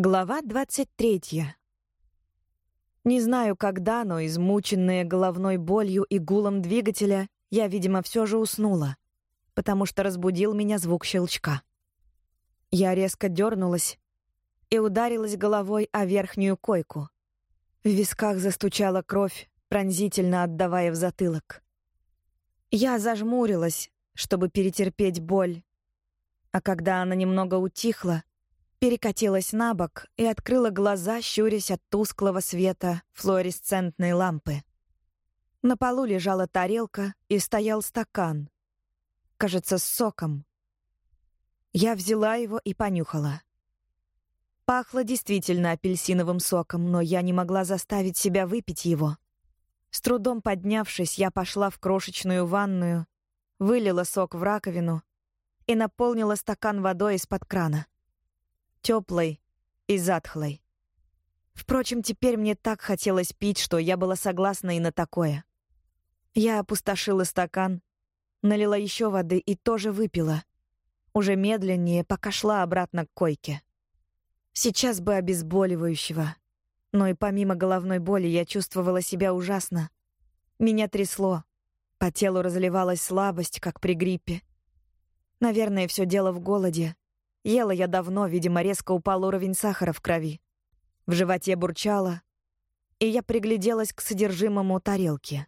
Глава 23. Не знаю, когда, но измученная головной болью и гулом двигателя, я, видимо, все же уснула, потому что разбудил меня звук щелчка. Я резко дернулась и ударилась головой о верхнюю койку. В висках застучала кровь, пронзительно отдавая в затылок. Я зажмурилась, чтобы перетерпеть боль, а когда она немного утихла, перекатилась на бок и открыла глаза, щурясь от тусклого света флуоресцентной лампы. На полу лежала тарелка и стоял стакан. Кажется, с соком. Я взяла его и понюхала. Пахло действительно апельсиновым соком, но я не могла заставить себя выпить его. С трудом поднявшись, я пошла в крошечную ванную, вылила сок в раковину и наполнила стакан водой из-под крана теплой и затхлой. Впрочем, теперь мне так хотелось пить, что я была согласна и на такое. Я опустошила стакан, налила еще воды и тоже выпила. Уже медленнее, пока шла обратно к койке. Сейчас бы обезболивающего. Но и помимо головной боли я чувствовала себя ужасно. Меня трясло. По телу разливалась слабость, как при гриппе. Наверное, все дело в голоде. Ела я давно, видимо, резко упал уровень сахара в крови. В животе бурчало, и я пригляделась к содержимому тарелки.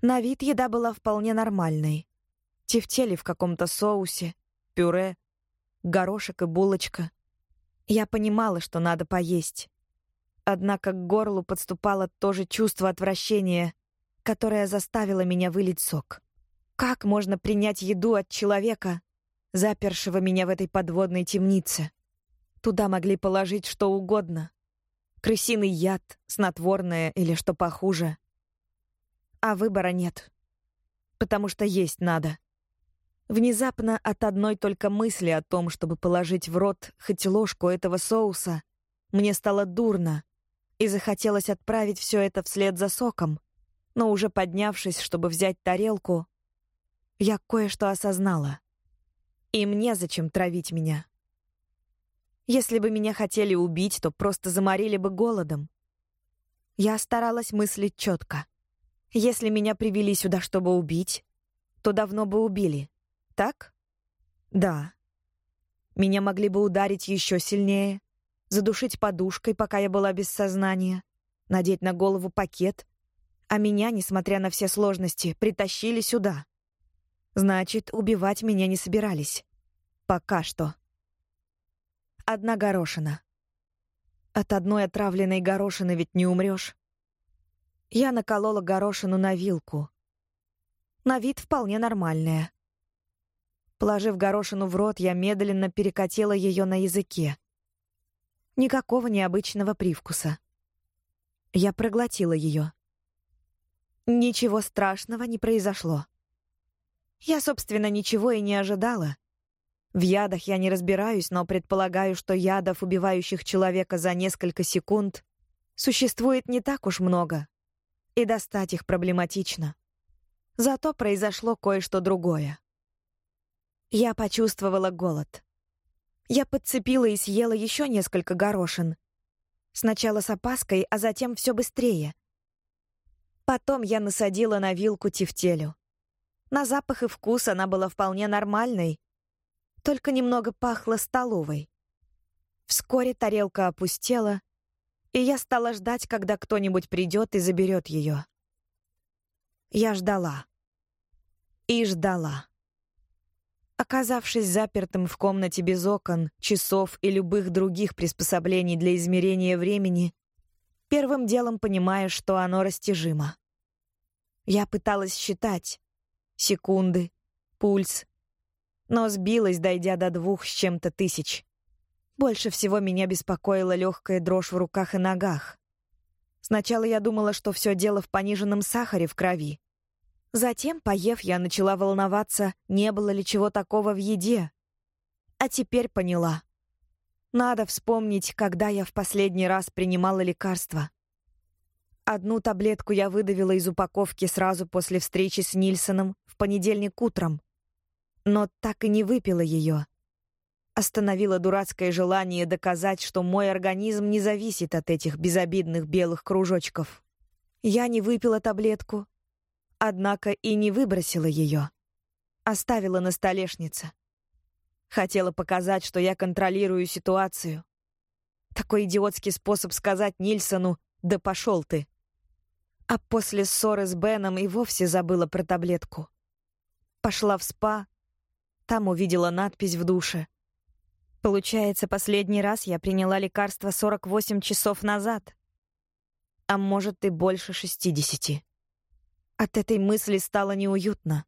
На вид еда была вполне нормальной. Тефтели в каком-то соусе, пюре, горошек и булочка. Я понимала, что надо поесть. Однако к горлу подступало то же чувство отвращения, которое заставило меня вылить сок. Как можно принять еду от человека, запершего меня в этой подводной темнице. Туда могли положить что угодно. Крысиный яд, снотворное или что похуже. А выбора нет. Потому что есть надо. Внезапно от одной только мысли о том, чтобы положить в рот хоть ложку этого соуса, мне стало дурно, и захотелось отправить все это вслед за соком. Но уже поднявшись, чтобы взять тарелку, я кое-что осознала. И мне зачем травить меня. Если бы меня хотели убить, то просто заморили бы голодом. Я старалась мыслить четко. Если меня привели сюда, чтобы убить, то давно бы убили. Так? Да. Меня могли бы ударить еще сильнее, задушить подушкой, пока я была без сознания, надеть на голову пакет, а меня, несмотря на все сложности, притащили сюда. Значит, убивать меня не собирались. Пока что. Одна горошина. От одной отравленной горошины ведь не умрешь. Я наколола горошину на вилку. На вид вполне нормальная. Положив горошину в рот, я медленно перекатила ее на языке. Никакого необычного привкуса. Я проглотила ее. Ничего страшного не произошло. Я, собственно, ничего и не ожидала. В ядах я не разбираюсь, но предполагаю, что ядов, убивающих человека за несколько секунд, существует не так уж много, и достать их проблематично. Зато произошло кое-что другое. Я почувствовала голод. Я подцепила и съела еще несколько горошин. Сначала с опаской, а затем все быстрее. Потом я насадила на вилку тефтелю. На запах и вкус она была вполне нормальной, только немного пахло столовой. Вскоре тарелка опустела, и я стала ждать, когда кто-нибудь придет и заберет ее. Я ждала. И ждала. Оказавшись запертым в комнате без окон, часов и любых других приспособлений для измерения времени, первым делом понимаешь, что оно растяжимо. Я пыталась считать секунды, пульс, но сбилась, дойдя до двух с чем-то тысяч. Больше всего меня беспокоила легкая дрожь в руках и ногах. Сначала я думала, что все дело в пониженном сахаре в крови. Затем, поев, я начала волноваться, не было ли чего такого в еде. А теперь поняла. Надо вспомнить, когда я в последний раз принимала лекарства. Одну таблетку я выдавила из упаковки сразу после встречи с Нильсоном в понедельник утром — но так и не выпила ее. остановило дурацкое желание доказать, что мой организм не зависит от этих безобидных белых кружочков. Я не выпила таблетку, однако и не выбросила ее. Оставила на столешнице. Хотела показать, что я контролирую ситуацию. Такой идиотский способ сказать Нильсону «да пошел ты». А после ссоры с Беном и вовсе забыла про таблетку. Пошла в спа, там увидела надпись в душе. Получается, последний раз я приняла лекарство 48 часов назад. А может, и больше 60. От этой мысли стало неуютно.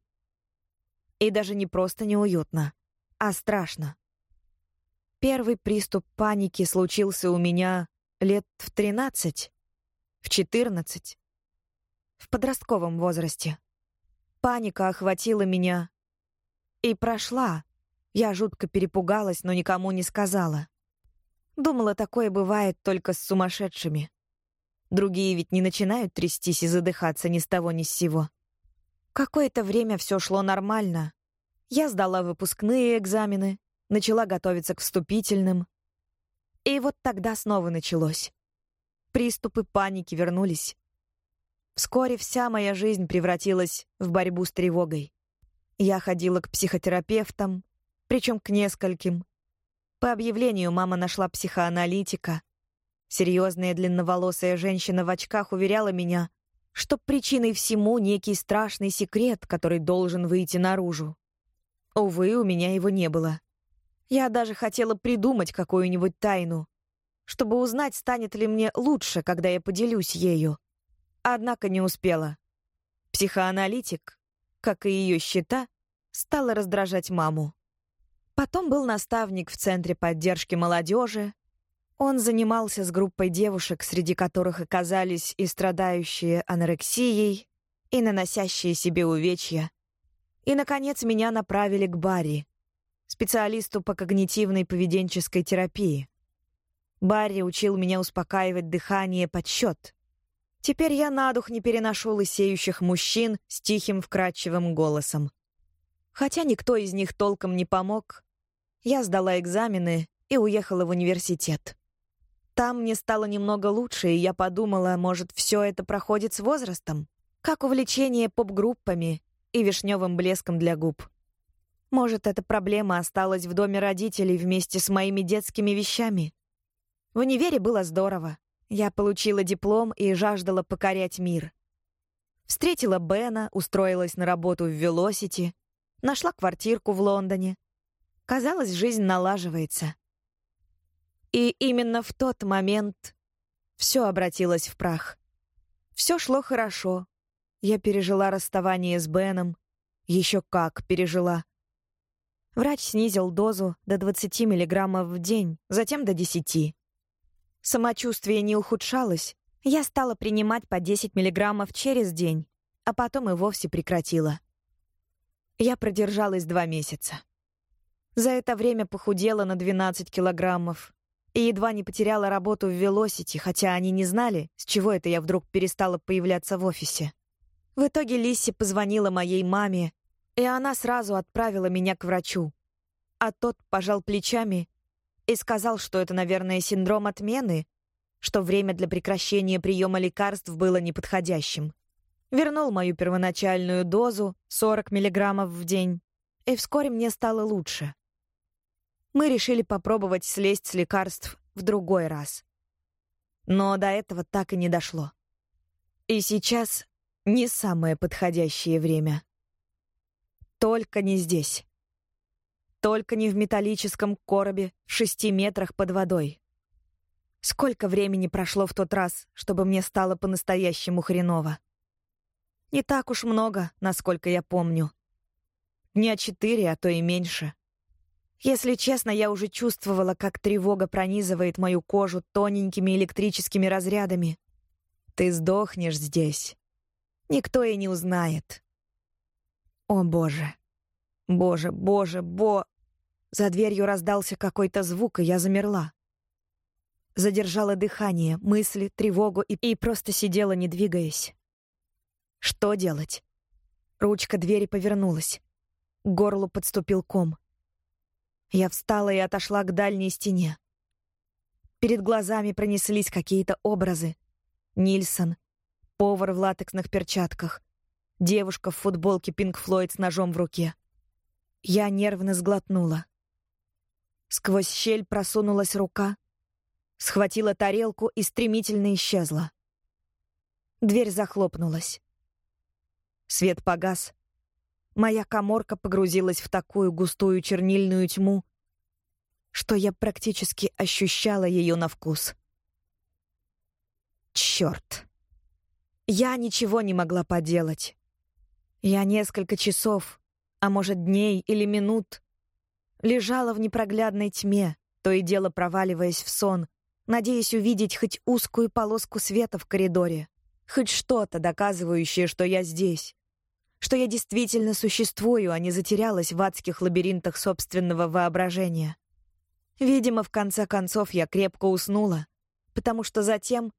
И даже не просто неуютно, а страшно. Первый приступ паники случился у меня лет в 13, в 14, в подростковом возрасте. Паника охватила меня и прошла. Я жутко перепугалась, но никому не сказала. Думала, такое бывает только с сумасшедшими. Другие ведь не начинают трястись и задыхаться ни с того ни с сего. Какое-то время все шло нормально. Я сдала выпускные экзамены, начала готовиться к вступительным. И вот тогда снова началось. Приступы паники вернулись. Вскоре вся моя жизнь превратилась в борьбу с тревогой. Я ходила к психотерапевтам, причем к нескольким. По объявлению мама нашла психоаналитика. Серьезная длинноволосая женщина в очках уверяла меня, что причиной всему некий страшный секрет, который должен выйти наружу. Увы, у меня его не было. Я даже хотела придумать какую-нибудь тайну, чтобы узнать, станет ли мне лучше, когда я поделюсь ею. Однако не успела. Психоаналитик, как и ее счета, стала раздражать маму. Потом был наставник в Центре поддержки молодежи. Он занимался с группой девушек, среди которых оказались и страдающие анорексией, и наносящие себе увечья. И, наконец, меня направили к Барри, специалисту по когнитивной поведенческой терапии. Барри учил меня успокаивать дыхание под счет. Теперь я на дух не переношу лысеющих мужчин с тихим вкрадчивым голосом. Хотя никто из них толком не помог, я сдала экзамены и уехала в университет. Там мне стало немного лучше, и я подумала, может, все это проходит с возрастом, как увлечение поп-группами и вишневым блеском для губ. Может, эта проблема осталась в доме родителей вместе с моими детскими вещами. В универе было здорово. Я получила диплом и жаждала покорять мир. Встретила Бена, устроилась на работу в Велосити, нашла квартирку в Лондоне. Казалось, жизнь налаживается. И именно в тот момент все обратилось в прах. Все шло хорошо. Я пережила расставание с Беном. Еще как пережила. Врач снизил дозу до 20 миллиграммов в день, затем до 10. Самочувствие не ухудшалось. Я стала принимать по 10 миллиграммов через день, а потом и вовсе прекратила. Я продержалась два месяца. За это время похудела на 12 килограммов и едва не потеряла работу в Велосити, хотя они не знали, с чего это я вдруг перестала появляться в офисе. В итоге Лисси позвонила моей маме, и она сразу отправила меня к врачу. А тот пожал плечами и сказал, что это, наверное, синдром отмены, что время для прекращения приема лекарств было неподходящим. Вернул мою первоначальную дозу, 40 миллиграммов в день, и вскоре мне стало лучше. Мы решили попробовать слезть с лекарств в другой раз. Но до этого так и не дошло. И сейчас не самое подходящее время. Только не здесь. Только не в металлическом коробе в шести метрах под водой. Сколько времени прошло в тот раз, чтобы мне стало по-настоящему хреново? Не так уж много, насколько я помню. Дня четыре, а то и меньше. Если честно, я уже чувствовала, как тревога пронизывает мою кожу тоненькими электрическими разрядами. Ты сдохнешь здесь. Никто и не узнает. О, боже. Боже, боже, бо... За дверью раздался какой-то звук, и я замерла. Задержала дыхание, мысли, тревогу и, и просто сидела, не двигаясь. Что делать? Ручка двери повернулась. К горлу подступил ком. Я встала и отошла к дальней стене. Перед глазами пронеслись какие-то образы. Нильсон, повар в латексных перчатках, девушка в футболке Пинк Флойд с ножом в руке. Я нервно сглотнула. Сквозь щель просунулась рука, схватила тарелку и стремительно исчезла. Дверь захлопнулась. Свет погас. Моя коморка погрузилась в такую густую чернильную тьму, что я практически ощущала ее на вкус. Черт! Я ничего не могла поделать. Я несколько часов, а может дней или минут, лежала в непроглядной тьме, то и дело проваливаясь в сон, надеясь увидеть хоть узкую полоску света в коридоре, хоть что-то, доказывающее, что я здесь, что я действительно существую, а не затерялась в адских лабиринтах собственного воображения. Видимо, в конце концов я крепко уснула, потому что затем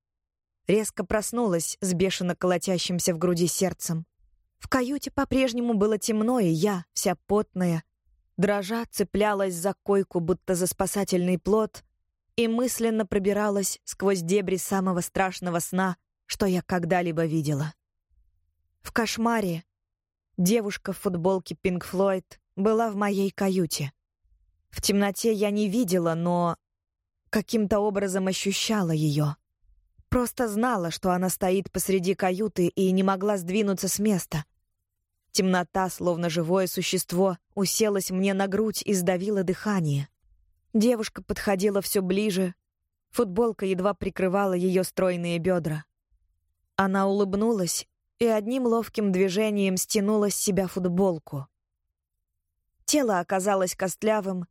резко проснулась с бешено колотящимся в груди сердцем. В каюте по-прежнему было темно, и я, вся потная, дрожа, цеплялась за койку, будто за спасательный плод, и мысленно пробиралась сквозь дебри самого страшного сна, что я когда-либо видела. В кошмаре девушка в футболке Пинк Флойд была в моей каюте. В темноте я не видела, но каким-то образом ощущала ее. Просто знала, что она стоит посреди каюты и не могла сдвинуться с места. Темнота, словно живое существо, уселась мне на грудь и сдавила дыхание. Девушка подходила все ближе. Футболка едва прикрывала ее стройные бедра. Она улыбнулась и одним ловким движением стянула с себя футболку. Тело оказалось костлявым,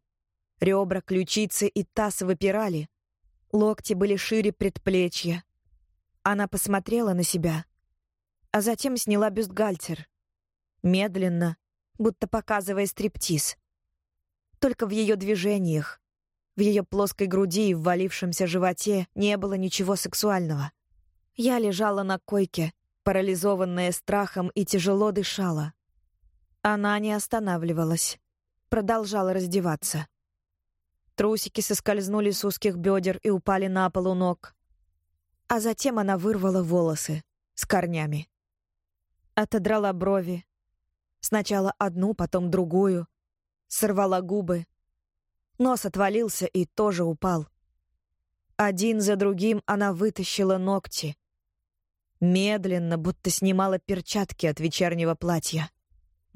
ребра, ключицы и таз выпирали, локти были шире предплечья. Она посмотрела на себя, а затем сняла бюстгальтер. Медленно, будто показывая стриптиз. Только в ее движениях, в ее плоской груди и ввалившемся животе не было ничего сексуального. Я лежала на койке, парализованная страхом и тяжело дышала. Она не останавливалась, продолжала раздеваться. Трусики соскользнули с узких бедер и упали на пол у ног. А затем она вырвала волосы с корнями. Отодрала брови. Сначала одну, потом другую. Сорвала губы, Нос отвалился и тоже упал. Один за другим она вытащила ногти. Медленно, будто снимала перчатки от вечернего платья.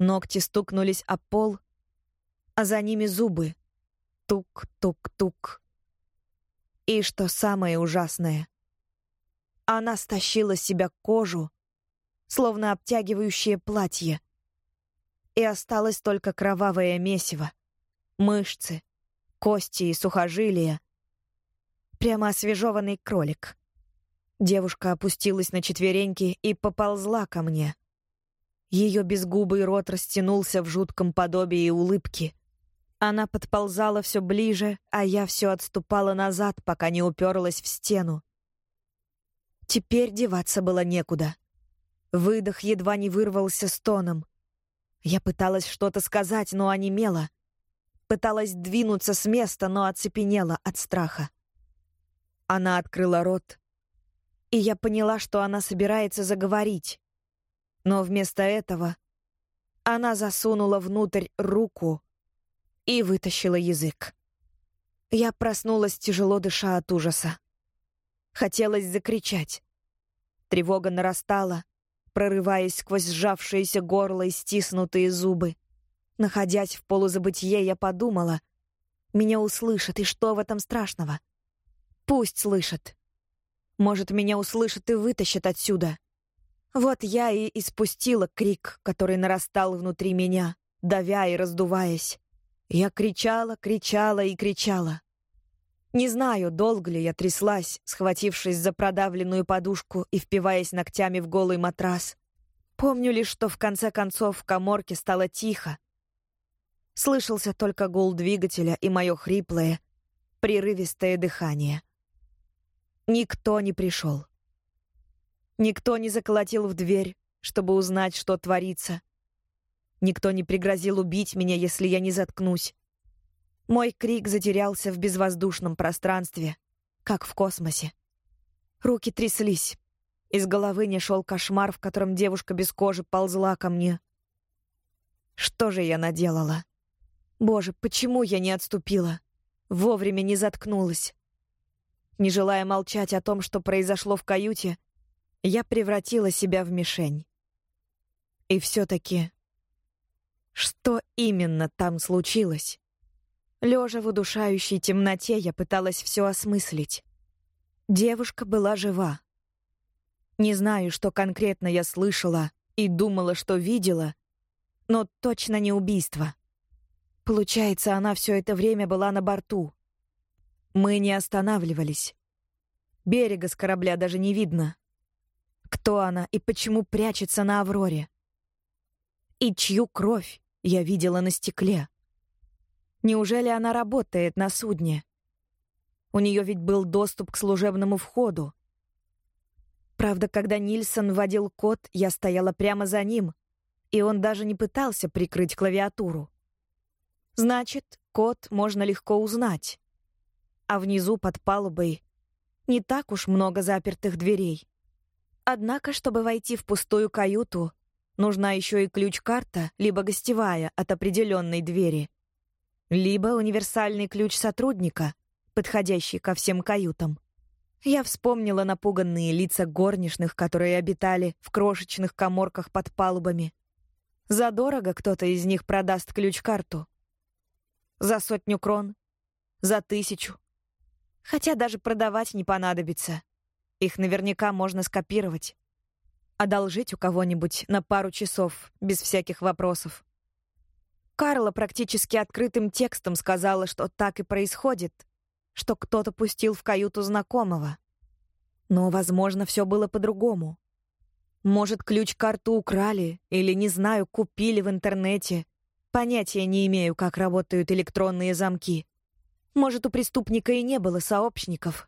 Ногти стукнулись о пол, а за ними зубы. Тук-тук-тук. И что самое ужасное, она стащила с себя кожу, словно обтягивающее платье. И осталось только кровавое месиво, мышцы, кости и сухожилия. Прямо освежеванный кролик. Девушка опустилась на четвереньки и поползла ко мне. Ее безгубый рот растянулся в жутком подобии улыбки. Она подползала все ближе, а я все отступала назад, пока не уперлась в стену. Теперь деваться было некуда. Выдох едва не вырвался стоном. Я пыталась что-то сказать, но онемела — Пыталась двинуться с места, но оцепенела от страха. Она открыла рот, и я поняла, что она собирается заговорить. Но вместо этого она засунула внутрь руку и вытащила язык. Я проснулась, тяжело дыша от ужаса. Хотелось закричать. Тревога нарастала, прорываясь сквозь сжавшееся горло и стиснутые зубы. Находясь в полузабытье, я подумала, меня услышат, и что в этом страшного? Пусть слышат. Может, меня услышат и вытащат отсюда. Вот я и испустила крик, который нарастал внутри меня, давя и раздуваясь. Я кричала, кричала и кричала. Не знаю, долго ли я тряслась, схватившись за продавленную подушку и впиваясь ногтями в голый матрас. Помню лишь, что в конце концов в коморке стало тихо, Слышался только гул двигателя и мое хриплое, прерывистое дыхание. Никто не пришел. Никто не заколотил в дверь, чтобы узнать, что творится. Никто не пригрозил убить меня, если я не заткнусь. Мой крик затерялся в безвоздушном пространстве, как в космосе. Руки тряслись. Из головы не шел кошмар, в котором девушка без кожи ползла ко мне. Что же я наделала? Боже, почему я не отступила? Вовремя не заткнулась. Не желая молчать о том, что произошло в каюте, я превратила себя в мишень. И все-таки... Что именно там случилось? Лежа в удушающей темноте, я пыталась все осмыслить. Девушка была жива. Не знаю, что конкретно я слышала и думала, что видела, но точно не убийство. Получается, она все это время была на борту. Мы не останавливались. Берега с корабля даже не видно. Кто она и почему прячется на Авроре? И чью кровь я видела на стекле? Неужели она работает на судне? У нее ведь был доступ к служебному входу. Правда, когда Нильсон вводил код, я стояла прямо за ним, и он даже не пытался прикрыть клавиатуру. Значит, код можно легко узнать. А внизу под палубой не так уж много запертых дверей. Однако, чтобы войти в пустую каюту, нужна еще и ключ-карта, либо гостевая от определенной двери, либо универсальный ключ сотрудника, подходящий ко всем каютам. Я вспомнила напуганные лица горничных, которые обитали в крошечных коморках под палубами. Задорого кто-то из них продаст ключ-карту. За сотню крон? За тысячу? Хотя даже продавать не понадобится. Их наверняка можно скопировать. Одолжить у кого-нибудь на пару часов, без всяких вопросов. Карла практически открытым текстом сказала, что так и происходит, что кто-то пустил в каюту знакомого. Но, возможно, все было по-другому. Может, ключ-карту украли или, не знаю, купили в интернете. Понятия не имею, как работают электронные замки. Может, у преступника и не было сообщников.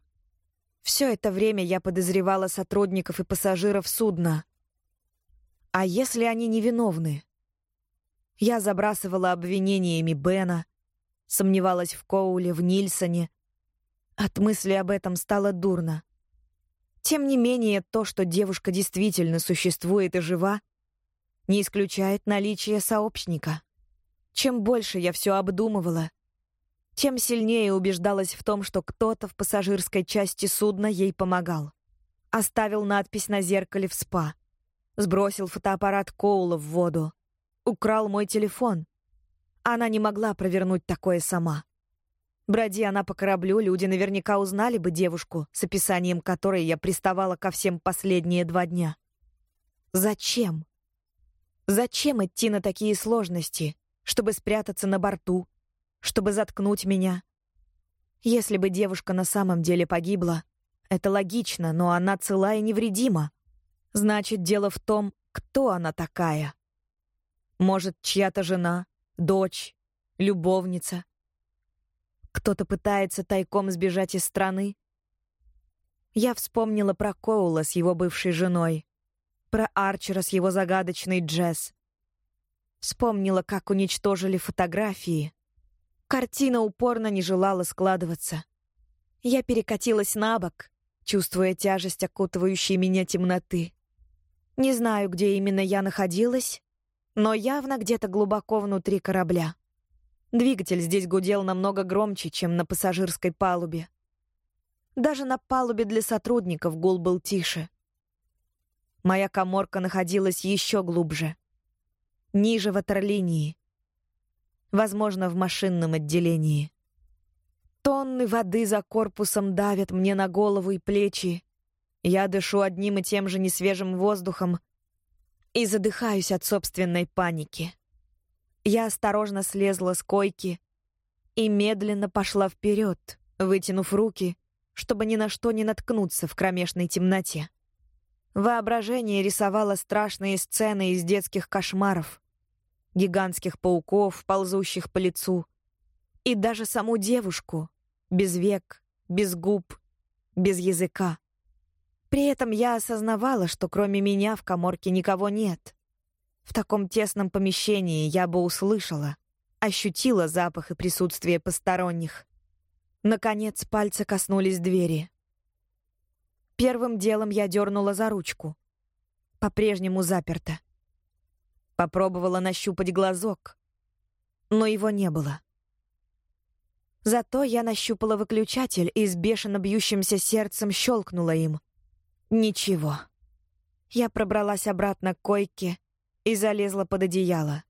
Все это время я подозревала сотрудников и пассажиров судна. А если они невиновны? Я забрасывала обвинениями Бена, сомневалась в Коуле, в Нильсоне. От мысли об этом стало дурно. Тем не менее, то, что девушка действительно существует и жива, не исключает наличие сообщника. Чем больше я все обдумывала, тем сильнее убеждалась в том, что кто-то в пассажирской части судна ей помогал. Оставил надпись на зеркале в спа. Сбросил фотоаппарат Коула в воду. Украл мой телефон. Она не могла провернуть такое сама. Броди она по кораблю, люди наверняка узнали бы девушку, с описанием которой я приставала ко всем последние два дня. Зачем? Зачем идти на такие сложности, чтобы спрятаться на борту, чтобы заткнуть меня. Если бы девушка на самом деле погибла, это логично, но она цела и невредима. Значит, дело в том, кто она такая. Может, чья-то жена, дочь, любовница. Кто-то пытается тайком сбежать из страны. Я вспомнила про Коула с его бывшей женой, про Арчера с его загадочной Джесс. Вспомнила, как уничтожили фотографии, Картина упорно не желала складываться. Я перекатилась на бок, чувствуя тяжесть окутывающей меня темноты. Не знаю, где именно я находилась, но явно где-то глубоко внутри корабля. Двигатель здесь гудел намного громче, чем на пассажирской палубе. Даже на палубе для сотрудников гул был тише. Моя коморка находилась еще глубже, ниже ватерлинии возможно, в машинном отделении. Тонны воды за корпусом давят мне на голову и плечи. Я дышу одним и тем же несвежим воздухом и задыхаюсь от собственной паники. Я осторожно слезла с койки и медленно пошла вперед, вытянув руки, чтобы ни на что не наткнуться в кромешной темноте. Воображение рисовало страшные сцены из детских кошмаров гигантских пауков, ползущих по лицу, и даже саму девушку, без век, без губ, без языка. При этом я осознавала, что кроме меня в коморке никого нет. В таком тесном помещении я бы услышала, ощутила запах и присутствие посторонних. Наконец пальцы коснулись двери. Первым делом я дернула за ручку. По-прежнему заперто. Попробовала нащупать глазок, но его не было. Зато я нащупала выключатель и с бешено бьющимся сердцем щелкнула им. Ничего. Я пробралась обратно к койке и залезла под одеяло.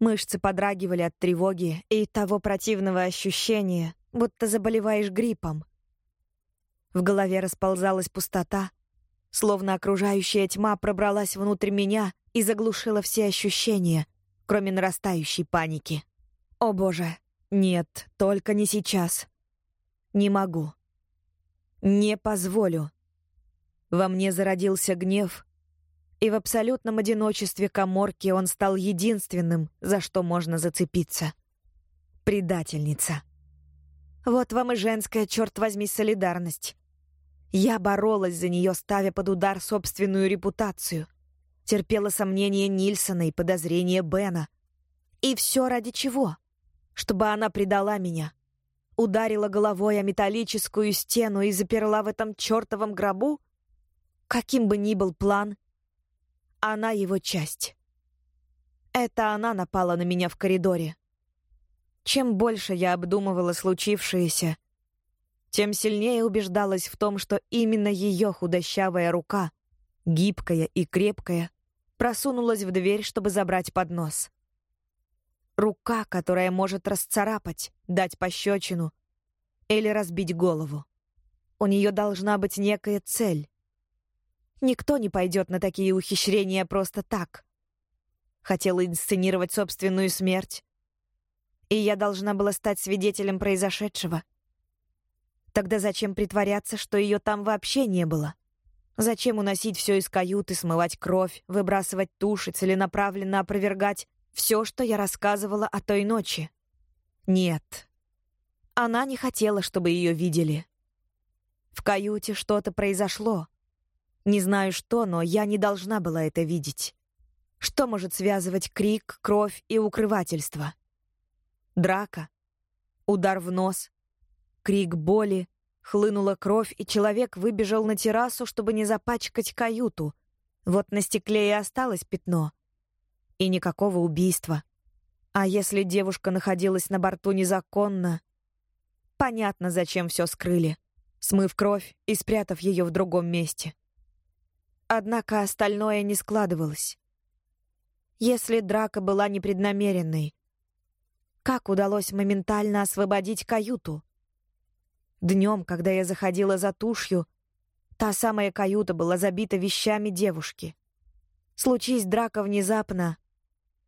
Мышцы подрагивали от тревоги и того противного ощущения, будто заболеваешь гриппом. В голове расползалась пустота, словно окружающая тьма пробралась внутрь меня и заглушила все ощущения, кроме нарастающей паники. О боже, нет, только не сейчас. Не могу. Не позволю. Во мне зародился гнев, и в абсолютном одиночестве коморки он стал единственным, за что можно зацепиться. Предательница. Вот вам и женская, черт возьми, солидарность. Я боролась за нее, ставя под удар собственную репутацию. Терпела сомнения Нильсона и подозрения Бена. И все ради чего? Чтобы она предала меня. Ударила головой о металлическую стену и заперла в этом чертовом гробу? Каким бы ни был план, она его часть. Это она напала на меня в коридоре. Чем больше я обдумывала случившееся, тем сильнее убеждалась в том, что именно ее худощавая рука, гибкая и крепкая, просунулась в дверь, чтобы забрать поднос. Рука, которая может расцарапать, дать пощечину или разбить голову. У нее должна быть некая цель. Никто не пойдет на такие ухищрения просто так. Хотела инсценировать собственную смерть, и я должна была стать свидетелем произошедшего. Тогда зачем притворяться, что ее там вообще не было? Зачем уносить все из каюты, смывать кровь, выбрасывать туши, целенаправленно опровергать все, что я рассказывала о той ночи? Нет. Она не хотела, чтобы ее видели. В каюте что-то произошло. Не знаю что, но я не должна была это видеть. Что может связывать крик, кровь и укрывательство? Драка, удар в нос, крик боли, хлынула кровь, и человек выбежал на террасу, чтобы не запачкать каюту. Вот на стекле и осталось пятно. И никакого убийства. А если девушка находилась на борту незаконно? Понятно, зачем все скрыли, смыв кровь и спрятав ее в другом месте. Однако остальное не складывалось. Если драка была непреднамеренной, как удалось моментально освободить каюту? Днем, когда я заходила за тушью, та самая каюта была забита вещами девушки. Случись драка внезапно,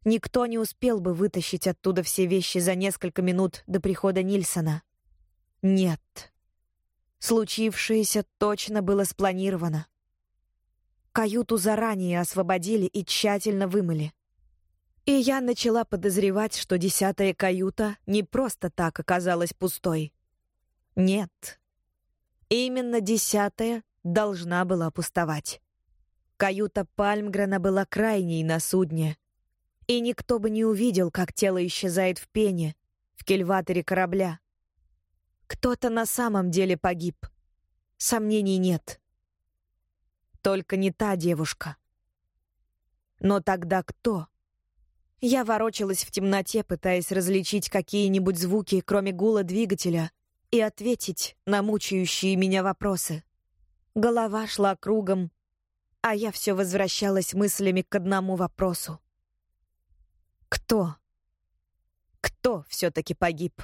никто не успел бы вытащить оттуда все вещи за несколько минут до прихода Нильсона. Нет. Случившееся точно было спланировано. Каюту заранее освободили и тщательно вымыли. И я начала подозревать, что десятая каюта не просто так оказалась пустой. Нет. Именно десятая должна была пустовать. Каюта Пальмгрена была крайней на судне, и никто бы не увидел, как тело исчезает в пене, в кельваторе корабля. Кто-то на самом деле погиб. Сомнений нет. Только не та девушка. Но тогда кто? Я ворочалась в темноте, пытаясь различить какие-нибудь звуки, кроме гула двигателя, и ответить на мучающие меня вопросы. Голова шла кругом, а я все возвращалась мыслями к одному вопросу. Кто? Кто все-таки погиб?